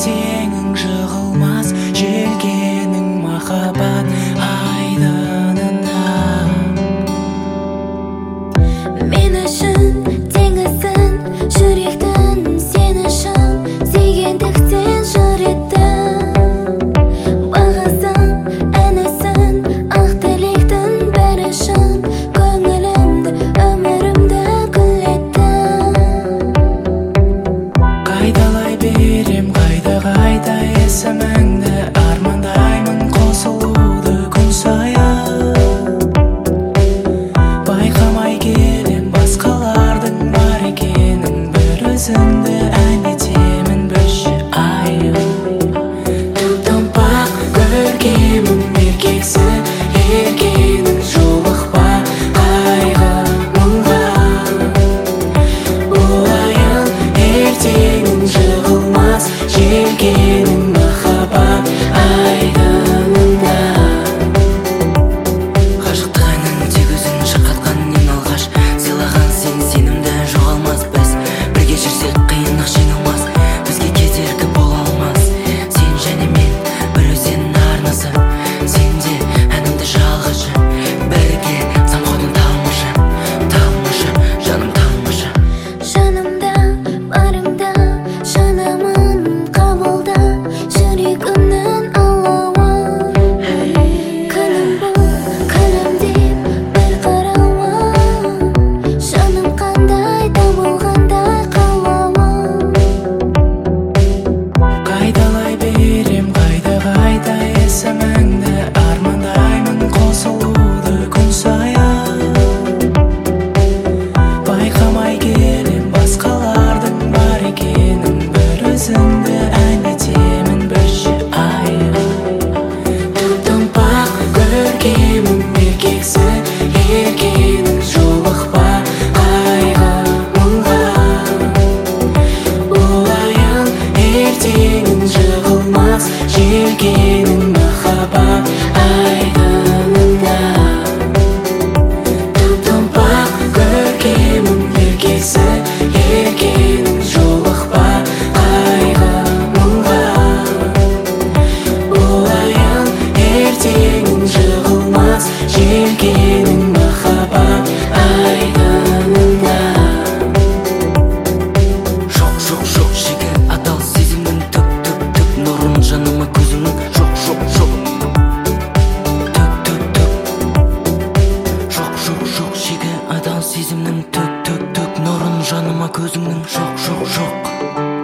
теңің жығылмас желкенің махаббат айдынында мен үшін теңізсің жүректі сезімнің төк нұрын жаныма көзіңнің жоқ жоқ жоқ.